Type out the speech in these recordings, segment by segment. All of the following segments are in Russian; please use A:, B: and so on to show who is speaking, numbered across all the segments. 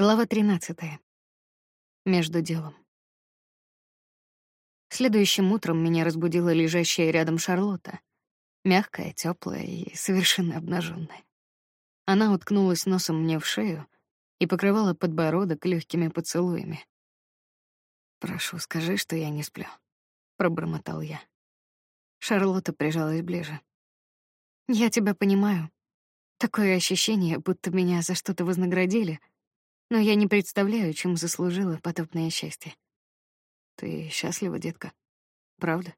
A: Глава 13. Между делом. Следующим утром меня разбудила лежащая рядом Шарлотта, мягкая, теплая и совершенно обнаженная. Она уткнулась носом мне в шею и покрывала подбородок легкими поцелуями. Прошу, скажи, что я не сплю, пробормотал я. Шарлотта прижалась ближе. Я тебя понимаю. Такое ощущение, будто меня за что-то вознаградили но я не представляю, чем заслужила подобное счастье. Ты счастлива, детка? Правда?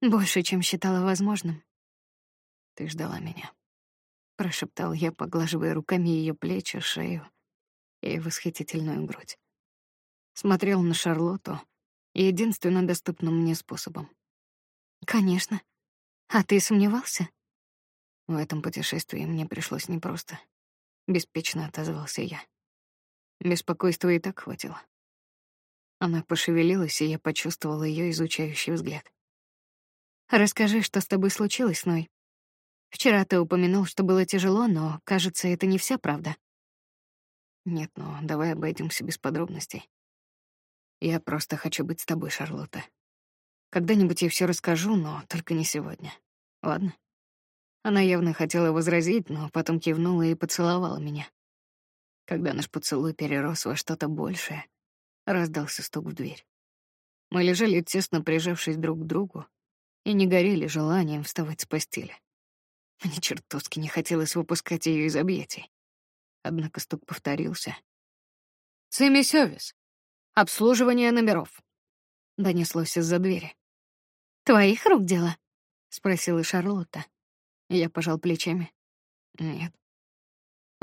A: Больше, чем считала возможным. Ты ждала меня, прошептал я, поглаживая руками ее плечи, шею и восхитительную грудь. Смотрел на Шарлотту единственно доступным мне способом. Конечно. А ты сомневался? В этом путешествии мне пришлось непросто. Беспечно отозвался я. Беспокойства и так хватило. Она пошевелилась, и я почувствовала ее изучающий взгляд. Расскажи, что с тобой случилось, Ной. Вчера ты упомянул, что было тяжело, но, кажется, это не вся правда. Нет, ну давай обойдемся без подробностей. Я просто хочу быть с тобой, Шарлотта. Когда-нибудь я все расскажу, но только не сегодня. Ладно? Она явно хотела возразить, но потом кивнула и поцеловала меня. Когда наш поцелуй перерос во что-то большее, раздался стук в дверь. Мы лежали тесно прижавшись друг к другу и не горели желанием вставать с постели. Мне чертовски не хотелось выпускать ее из объятий. Однако стук повторился. «Цими сервис. Обслуживание номеров», — донеслось из-за двери. «Твоих рук дело?» — спросила Шарлотта. Я пожал плечами. «Нет».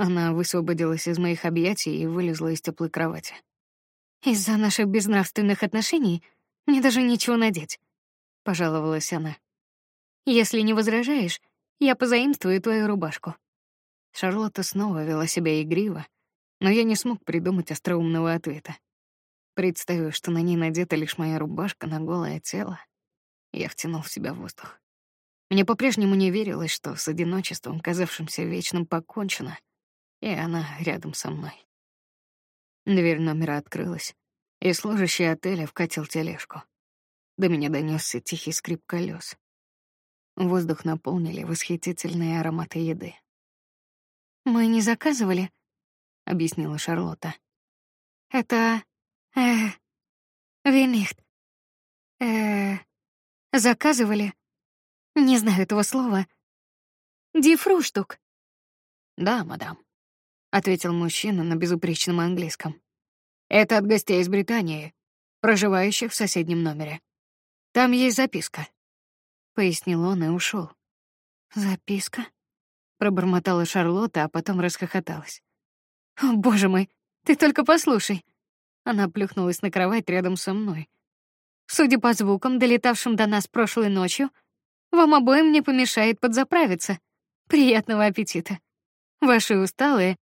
A: Она высвободилась из моих объятий и вылезла из теплой кровати. Из-за наших безнравственных отношений мне даже нечего надеть, пожаловалась она. Если не возражаешь, я позаимствую твою рубашку. Шарлотта снова вела себя игриво, но я не смог придумать остроумного ответа. Представив, что на ней надета лишь моя рубашка на голое тело, я втянул в себя воздух. Мне по-прежнему не верилось, что с одиночеством, казавшимся вечным, покончено — и она рядом со мной. Дверь номера открылась, и служащий отеля вкатил тележку. До меня донесся тихий скрип колес. Воздух наполнили восхитительные ароматы еды. Мы не заказывали, объяснила Шарлотта. Это э винихт. Э заказывали. Не знаю этого слова. Дифруштук. Да, мадам ответил мужчина на безупречном английском. Это от гостей из Британии, проживающих в соседнем номере. Там есть записка, пояснил он и ушел. Записка? пробормотала Шарлотта, а потом расхохоталась. О, боже мой, ты только послушай. Она плюхнулась на кровать рядом со мной. Судя по звукам, долетавшим до нас прошлой ночью, вам обоим не помешает подзаправиться. Приятного аппетита. Ваши усталые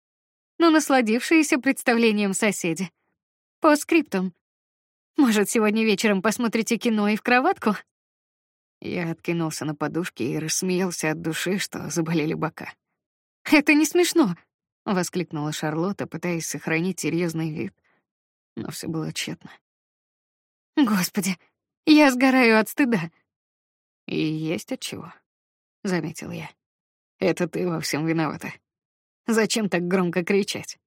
A: но насладившиеся представлением соседи. По скриптам. Может, сегодня вечером посмотрите кино и в кроватку? Я откинулся на подушке и рассмеялся от души, что заболели бока. Это не смешно, воскликнула Шарлотта, пытаясь сохранить серьезный вид, но все было тщетно. Господи, я сгораю от стыда. И есть от чего, заметил я. Это ты во всем виновата. Зачем так громко кричать?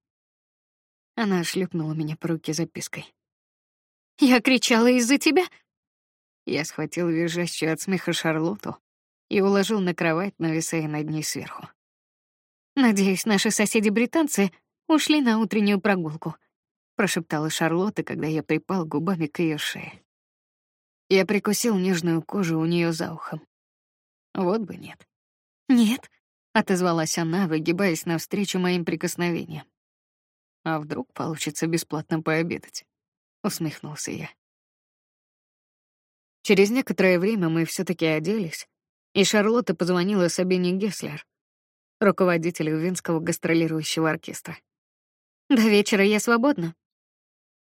A: Она шлепнула меня по руке запиской. Я кричала из-за тебя. Я схватил визжащую от смеха Шарлотту и уложил на кровать, нависая над ней сверху. Надеюсь, наши соседи-британцы ушли на утреннюю прогулку, прошептала Шарлотта, когда я припал губами к ее шее. Я прикусил нежную кожу у нее за ухом. Вот бы нет. Нет, отозвалась она, выгибаясь навстречу моим прикосновениям. А вдруг получится бесплатно пообедать? Усмехнулся я. Через некоторое время мы все таки оделись, и Шарлотта позвонила Сабине Гесслер, руководителю Винского гастролирующего оркестра. До вечера я свободна,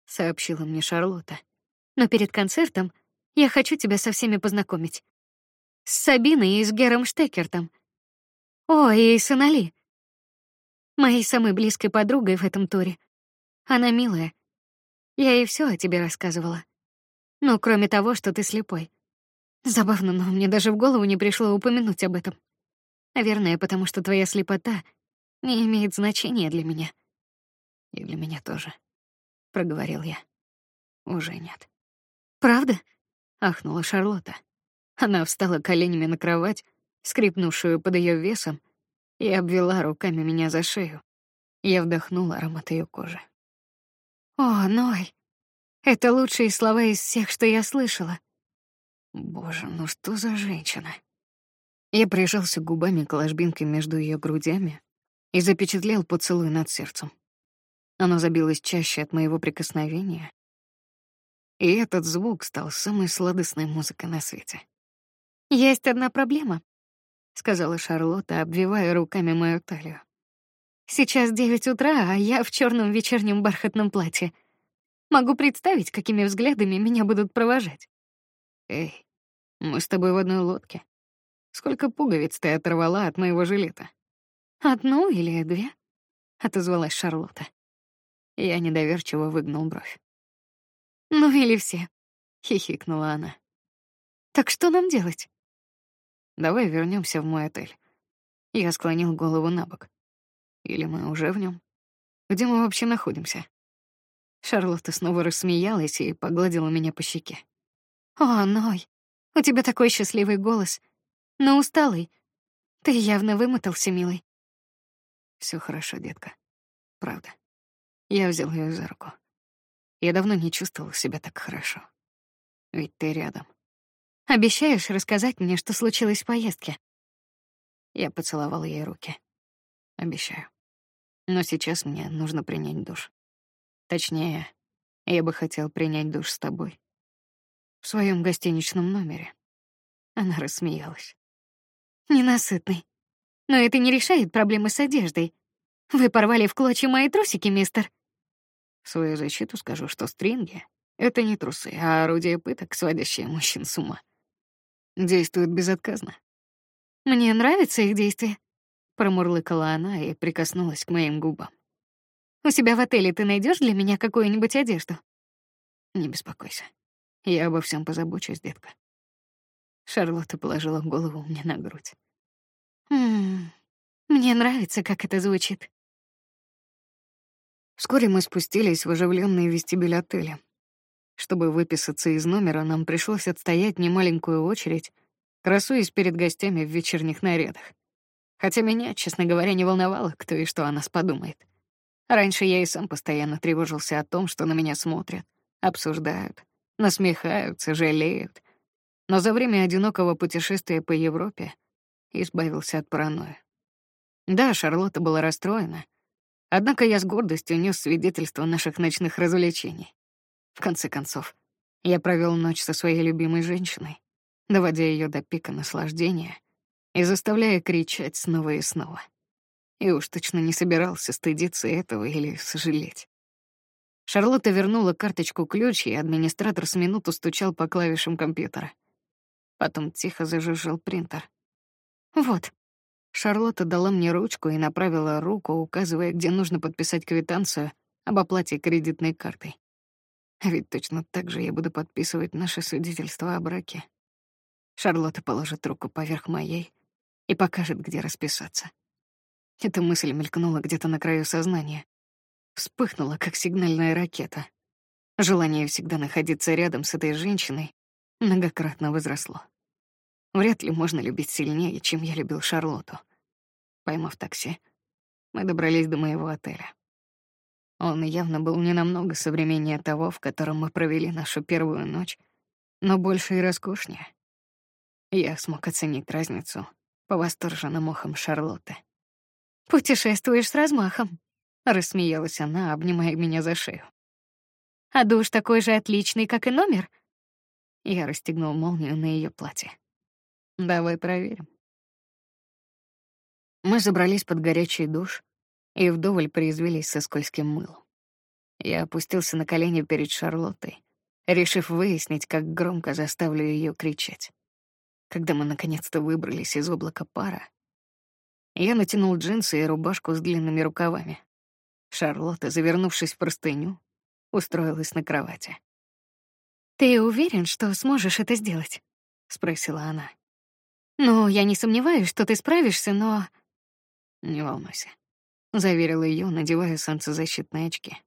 A: сообщила мне Шарлотта. Но перед концертом я хочу тебя со всеми познакомить. С Сабиной и с Гером Штекертом. О, и Сонали. Моей самой близкой подругой в этом туре. Она милая. Я ей все о тебе рассказывала. Ну, кроме того, что ты слепой. Забавно, но мне даже в голову не пришло упомянуть об этом. Наверное, потому что твоя слепота не имеет значения для меня.
B: И для меня тоже, проговорил я. Уже нет.
A: Правда? ахнула Шарлотта. Она встала коленями на кровать, скрипнувшую под ее весом, и обвела руками меня за шею. Я вдохнула аромат ее кожи. О, Ной, это лучшие слова из всех, что я слышала.
B: Боже, ну что за женщина? Я прижался губами к ложбинке между ее грудями и запечатлел поцелуй над сердцем. Оно забилось чаще от моего прикосновения, и этот звук стал самой сладостной музыкой на свете.
A: Есть одна проблема, сказала Шарлотта, обвивая руками мою талию. Сейчас девять утра, а я в черном вечернем бархатном платье. Могу представить, какими взглядами меня будут провожать.
B: Эй, мы с тобой в одной лодке. Сколько пуговиц ты оторвала от моего жилета?
A: Одну или две? отозвалась Шарлотта.
B: Я недоверчиво выгнул бровь.
A: Ну или все, хихикнула она. Так что нам делать?
B: Давай вернемся в мой отель. Я склонил голову на бок. Или мы уже в нем? Где мы вообще находимся?
A: Шарлотта снова рассмеялась и погладила меня по щеке. О, Ной, у тебя такой счастливый голос, но усталый. Ты явно вымотался, милый.
B: Все хорошо, детка. Правда. Я взял ее за руку. Я давно не чувствовал себя так хорошо. Ведь ты рядом.
A: Обещаешь рассказать мне, что случилось в поездке?
B: Я поцеловал ей руки. Обещаю. Но сейчас мне нужно принять душ. Точнее, я бы хотел принять душ с тобой. В своем гостиничном номере. Она рассмеялась.
A: Ненасытный. Но это не решает проблемы с одеждой. Вы порвали в клочья мои трусики, мистер.
B: В свою защиту скажу, что стринги — это не трусы, а орудие пыток, сводящее мужчин с ума. Действуют безотказно.
A: Мне нравится их действие, промурлыкала она и прикоснулась к моим губам. У себя в отеле ты найдешь для меня какую-нибудь одежду?
B: Не беспокойся. Я обо всем позабочусь, детка. Шарлотта положила голову мне на грудь.
A: Мм, мне нравится, как это звучит.
B: Вскоре мы спустились в оживленный вестибюль отеля. Чтобы выписаться из номера, нам пришлось отстоять немаленькую очередь, красуясь перед гостями в вечерних нарядах. Хотя меня, честно говоря, не волновало, кто и что о нас подумает. Раньше я и сам постоянно тревожился о том, что на меня смотрят, обсуждают, насмехаются, жалеют. Но за время одинокого путешествия по Европе избавился от паранойи. Да, Шарлотта была расстроена, однако я с гордостью нес свидетельство наших ночных развлечений. В конце концов, я провел ночь со своей любимой женщиной, доводя ее до пика наслаждения и заставляя кричать снова и снова. И уж точно не собирался стыдиться этого или сожалеть. Шарлотта вернула карточку-ключ, и администратор с минуту стучал по клавишам компьютера. Потом тихо зажужжал принтер.
A: Вот.
B: Шарлотта дала мне ручку и направила руку, указывая, где нужно подписать квитанцию об оплате кредитной картой. А ведь точно так же я буду подписывать наше свидетельство о браке. Шарлотта положит руку поверх моей и покажет, где расписаться. Эта мысль мелькнула где-то на краю сознания. Вспыхнула, как сигнальная ракета. Желание всегда находиться рядом с этой женщиной многократно возросло. Вряд ли можно любить сильнее, чем я любил Шарлотту. Поймав такси, мы добрались до моего отеля. Он явно был не намного современнее того, в котором мы провели нашу первую ночь, но больше и роскошнее. Я смог оценить разницу по восторженным охам Шарлотты.
A: «Путешествуешь с размахом», — рассмеялась она, обнимая меня за шею. «А душ такой же отличный, как и номер?»
B: Я расстегнул молнию на ее платье. «Давай проверим». Мы забрались под горячий душ, и вдоволь произвелись со скользким мылом. Я опустился на колени перед Шарлоттой, решив выяснить, как громко заставлю ее кричать. Когда мы наконец-то выбрались из облака пара, я натянул джинсы и рубашку с длинными рукавами. Шарлотта, завернувшись в простыню, устроилась на кровати.
A: Ты уверен, что сможешь это сделать? спросила она. Ну, я не сомневаюсь, что ты справишься, но
B: не волнуйся, заверила ее, надевая солнцезащитные очки.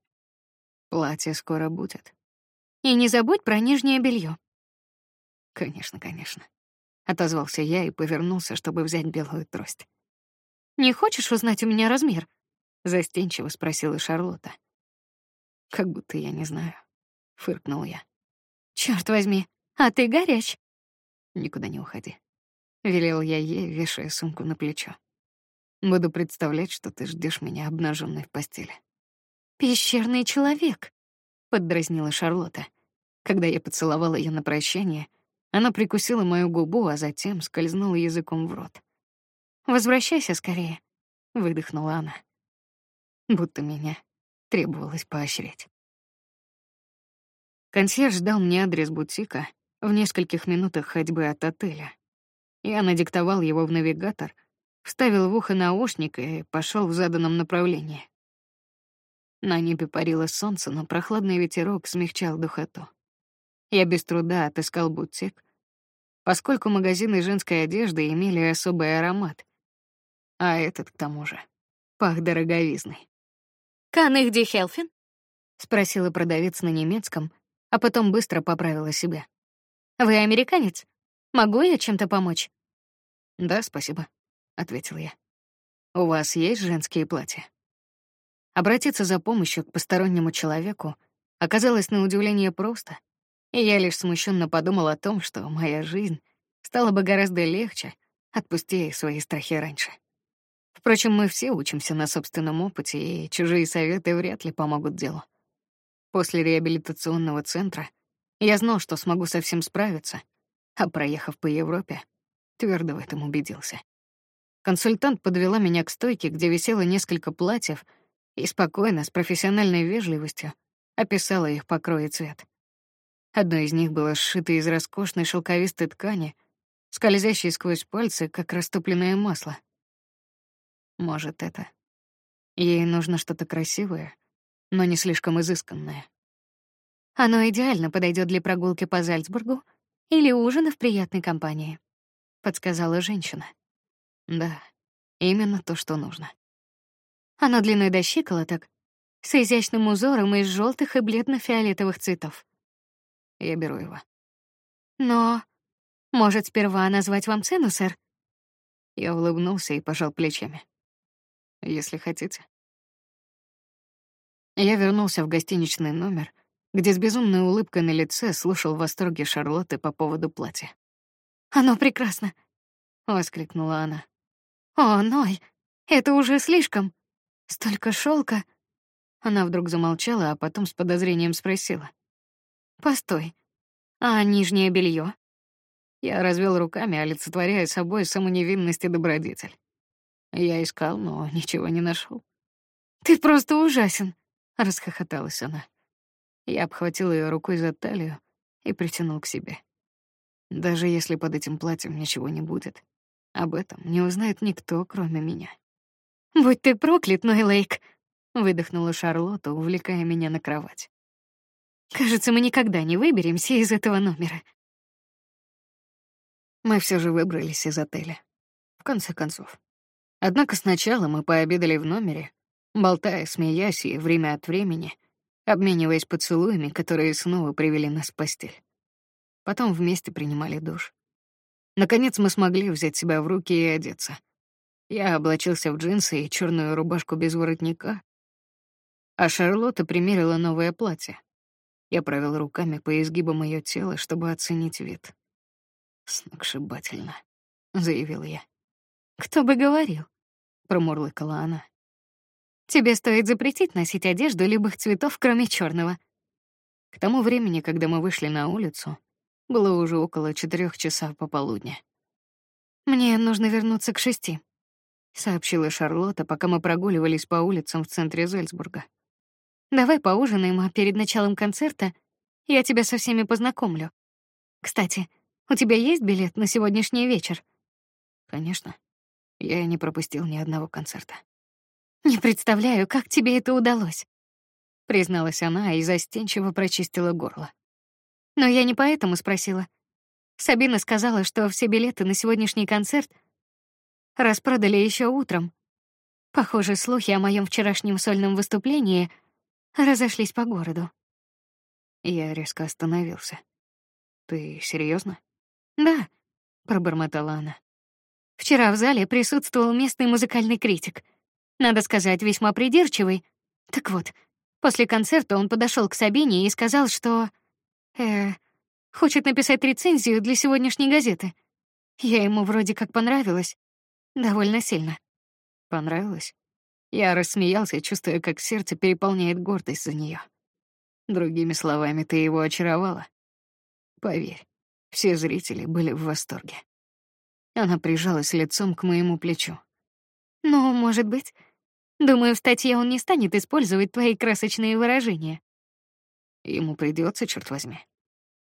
B: Платье скоро будет.
A: И не забудь про нижнее белье.
B: Конечно, конечно. Отозвался я и повернулся, чтобы взять белую трость.
A: Не хочешь узнать у меня размер?
B: Застенчиво спросила Шарлотта. Как будто я не знаю. Фыркнул я.
A: Черт возьми, а ты горяч.
B: Никуда не уходи. Велел я ей, вешая сумку на плечо. Буду представлять, что ты ждешь меня обнаженной в постели.
A: Пещерный человек,
B: поддразнила Шарлотта. Когда я поцеловала ее на прощание, она прикусила мою губу, а затем скользнула языком в рот.
A: Возвращайся скорее, выдохнула она.
B: Будто меня требовалось поощрять. Консьерж дал мне адрес бутика в нескольких минутах ходьбы от отеля. Я надиктовал его в навигатор, вставил в ухо наушник и пошел в заданном направлении. На небе парило солнце, но прохладный ветерок смягчал духоту. Я без труда отыскал бутик, поскольку магазины женской одежды имели особый аромат, а этот к тому же пах дороговизной.
A: «Kann ich dir helfen?»
B: — спросила продавец на немецком, а потом быстро поправила себя.
A: «Вы американец? Могу я чем-то помочь?»
B: «Да, спасибо», — ответил я. «У вас есть женские платья?» Обратиться за помощью к постороннему человеку оказалось на удивление просто, и я лишь смущенно подумал о том, что моя жизнь стала бы гораздо легче, отпусти свои страхи раньше. Впрочем, мы все учимся на собственном опыте, и чужие советы вряд ли помогут делу. После реабилитационного центра я знал, что смогу со всем справиться, а проехав по Европе, твердо в этом убедился. Консультант подвела меня к стойке, где висело несколько платьев — и спокойно, с профессиональной вежливостью, описала их покрой и цвет. Одно из них было сшито из роскошной шелковистой ткани, скользящей сквозь пальцы, как растопленное масло. Может, это. Ей нужно что-то красивое, но не слишком изысканное.
A: Оно идеально подойдет для прогулки по Зальцбургу или ужина в приятной компании, подсказала женщина.
B: Да, именно то, что нужно.
A: Оно длиной до щиколоток, с изящным узором из желтых и бледно-фиолетовых цветов.
B: Я беру его.
A: Но, может, сперва назвать вам цену, сэр?
B: Я улыбнулся и пожал плечами. Если хотите. Я вернулся в гостиничный номер, где с безумной улыбкой на лице слушал восторги Шарлотты по поводу платья.
A: «Оно прекрасно!» — воскликнула она. «О, Ной, это уже слишком!» Столько шелка. Она вдруг замолчала, а потом с подозрением спросила: "Постой, а нижнее белье?
B: Я развел руками, олицетворяя собой саму невинность и добродетель. Я искал, но ничего не нашел.
A: Ты просто ужасен,
B: расхохоталась она. Я обхватил ее рукой за талию и притянул к себе. Даже если под этим платьем ничего не будет, об этом не узнает никто, кроме меня.
A: Будь ты проклят, Ной Лейк, выдохнула Шарлотта, увлекая меня на кровать. Кажется, мы никогда не выберемся из этого номера.
B: Мы все же выбрались из отеля. В конце концов. Однако сначала мы пообедали в номере, болтая, смеясь и время от времени обмениваясь поцелуями, которые снова привели нас в постель. Потом вместе принимали душ. Наконец мы смогли взять себя в руки и одеться — я облачился в джинсы и черную рубашку без воротника, а Шарлотта примерила новое платье. Я провел руками по изгибам ее тела, чтобы оценить вид. Сногсшибательно, заявил я.
A: Кто бы говорил,
B: промурлыкала она.
A: Тебе стоит запретить носить одежду любых цветов, кроме черного.
B: К тому времени, когда мы вышли на улицу, было уже около четырех часов пополудня.
A: Мне нужно вернуться к шести,
B: сообщила Шарлотта, пока мы прогуливались по улицам в центре Зальцбурга.
A: Давай поужинаем, а перед началом концерта я тебя со всеми познакомлю. Кстати, у тебя есть билет на сегодняшний вечер?
B: Конечно. Я не пропустил ни одного концерта.
A: Не представляю, как тебе это удалось, призналась она и застенчиво прочистила горло. Но я не поэтому спросила. Сабина сказала, что все билеты на сегодняшний концерт распродали еще утром. Похоже, слухи о моем вчерашнем сольном выступлении разошлись по городу.
B: Я резко остановился. Ты серьезно?
A: Да, пробормотала она. Вчера в зале присутствовал местный музыкальный критик. Надо сказать, весьма придирчивый. Так вот, после концерта он подошел к Сабине и сказал, что э хочет написать рецензию для сегодняшней газеты. Я ему вроде как понравилась, довольно сильно.
B: Понравилось? Я рассмеялся, чувствуя, как сердце переполняет гордость за нее. Другими словами, ты его очаровала. Поверь, все зрители были в восторге. Она прижалась лицом к моему плечу.
A: Ну, может быть. Думаю, в статье он не станет использовать твои красочные выражения.
B: Ему придется, черт возьми,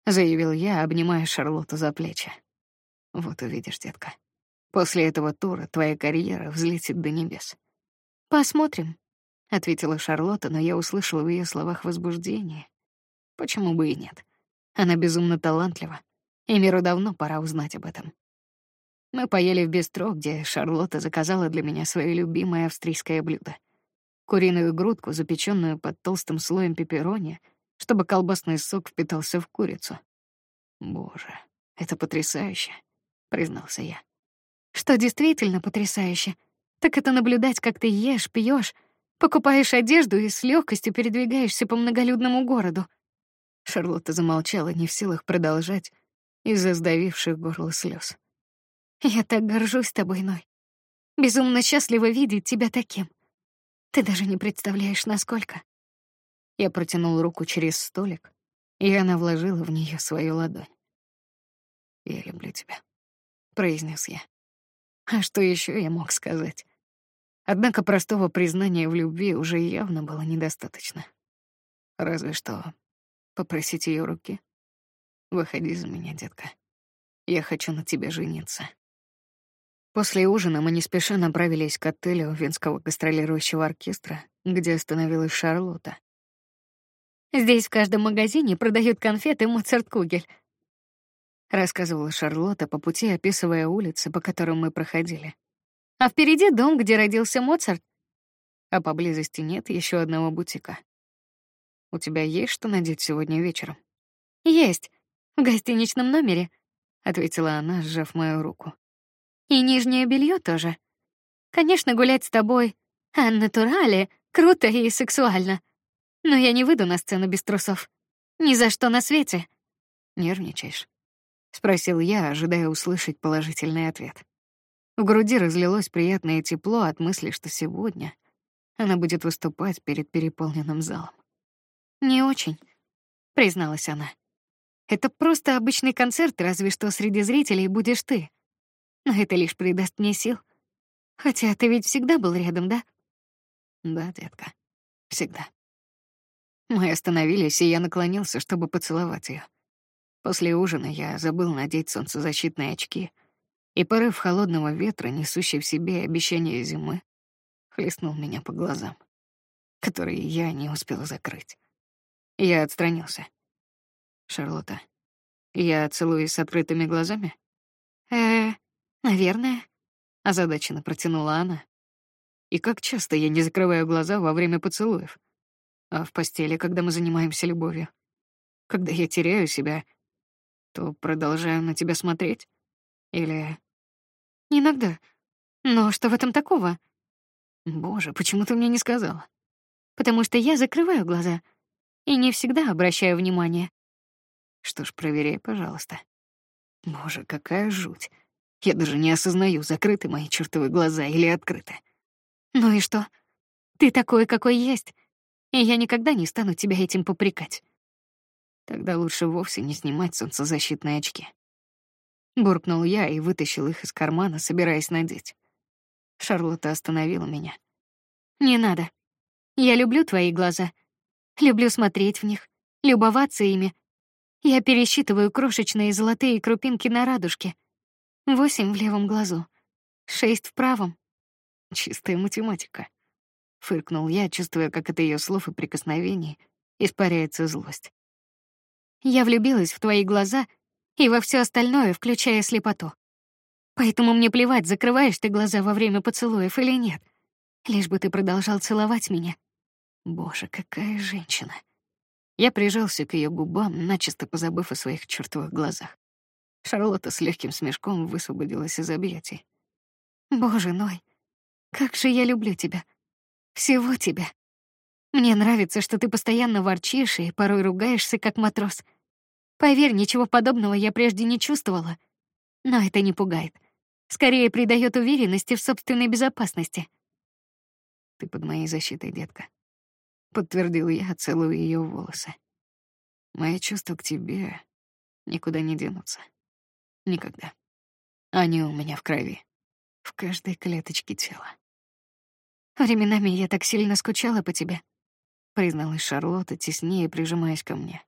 B: заявил я, обнимая Шарлотту за плечи. Вот увидишь, детка. После этого тура твоя карьера взлетит до небес.
A: Посмотрим,
B: ответила Шарлотта, но я услышала в ее словах возбуждение. Почему бы и нет? Она безумно талантлива, и миру давно пора узнать об этом. Мы поели в бистро, где Шарлотта заказала для меня свое любимое австрийское блюдо — куриную грудку, запеченную под толстым слоем пепперони, чтобы колбасный сок впитался в курицу. Боже, это потрясающе, признался я.
A: Что действительно потрясающе, так это наблюдать, как ты ешь, пьешь, покупаешь одежду и с легкостью передвигаешься по многолюдному городу.
B: Шарлотта замолчала, не в силах продолжать из-за сдавивших горло слез.
A: Я так горжусь тобой, Ной. Безумно счастлива видеть тебя таким. Ты даже не представляешь, насколько.
B: Я протянул руку через столик, и она вложила в нее свою ладонь. Я люблю тебя, произнес я. А что еще я мог сказать? Однако простого признания в любви уже явно было недостаточно. Разве что попросить ее руки. Выходи за меня, детка. Я хочу на тебе жениться. После ужина мы не спеша направились к отелю Венского гастролирующего оркестра, где остановилась Шарлотта.
A: Здесь в каждом магазине продают конфеты Моцарт-Кугель.
B: Рассказывала Шарлотта по пути, описывая улицы, по которым мы проходили.
A: А впереди дом, где родился Моцарт.
B: А поблизости нет еще одного бутика. У тебя есть что надеть сегодня вечером?
A: Есть. В гостиничном номере,
B: ответила она, сжав мою руку.
A: И нижнее белье тоже. Конечно, гулять с тобой, а натурале круто и сексуально. Но я не выйду на сцену без трусов. Ни за что на свете.
B: Нервничаешь? спросил я, ожидая услышать положительный ответ. В груди разлилось приятное тепло от мысли, что сегодня она будет выступать перед переполненным залом.
A: Не очень, призналась она. Это просто обычный концерт, разве что среди зрителей будешь ты но это лишь придаст мне сил. Хотя ты ведь всегда был рядом, да?
B: Да, детка, всегда. Мы остановились, и я наклонился, чтобы поцеловать ее. После ужина я забыл надеть солнцезащитные очки, и порыв холодного ветра, несущий в себе обещание зимы, хлестнул меня по глазам, которые я не успел закрыть. Я отстранился. Шарлотта, я целуюсь с открытыми глазами?
A: Э, Наверное,
B: озадаченно протянула она. И как часто я не закрываю глаза во время поцелуев, а в постели, когда мы занимаемся любовью. Когда я теряю себя, то продолжаю на тебя смотреть? Или
A: иногда. Но что в этом такого?
B: Боже, почему ты мне не сказала?
A: Потому что я закрываю глаза и не всегда обращаю внимание.
B: Что ж, проверяй, пожалуйста. Боже, какая жуть. Я даже не осознаю, закрыты мои чертовы глаза или открыты.
A: Ну и что? Ты такой, какой есть, и я никогда не стану тебя этим попрекать.
B: Тогда лучше вовсе не снимать солнцезащитные очки. Буркнул я и вытащил их из кармана, собираясь надеть. Шарлотта остановила меня.
A: Не надо. Я люблю твои глаза. Люблю смотреть в них, любоваться ими. Я пересчитываю крошечные золотые крупинки на радужке — Восемь в левом глазу, шесть в правом.
B: Чистая математика.
A: Фыркнул я, чувствуя, как от ее слов и прикосновений испаряется злость.
B: Я влюбилась в твои глаза и во все остальное, включая слепоту. Поэтому мне плевать, закрываешь ты глаза во время поцелуев или нет. Лишь бы ты продолжал целовать меня.
A: Боже, какая женщина. Я прижался к ее губам, начисто позабыв о своих чертовых глазах. Шарлотта с легким смешком высвободилась из объятий.
B: Боже мой, как же я люблю тебя. Всего тебя. Мне нравится, что ты постоянно ворчишь и порой ругаешься, как матрос. Поверь, ничего подобного я прежде не чувствовала. Но это не пугает. Скорее придает уверенности в собственной безопасности.
A: Ты под моей защитой, детка. Подтвердил я, целуя ее волосы. Мои чувства к тебе никуда не денутся. Никогда. Они у меня в крови, в каждой клеточке тела.
B: Временами я так сильно скучала по тебе, призналась Шарлотта, теснее прижимаясь ко мне,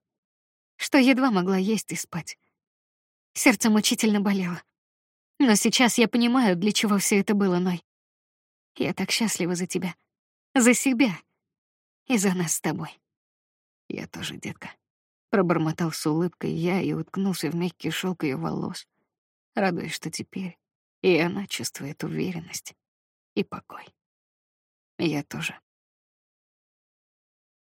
B: что едва могла есть и спать. Сердце мучительно болело. Но сейчас я понимаю, для чего все это было, Ной. Я так счастлива за тебя, за себя и за нас с тобой.
A: Я тоже, детка. Пробормотал с улыбкой я и уткнулся в мягкий шелк ее волос, радуясь, что теперь и она чувствует уверенность и покой. Я тоже.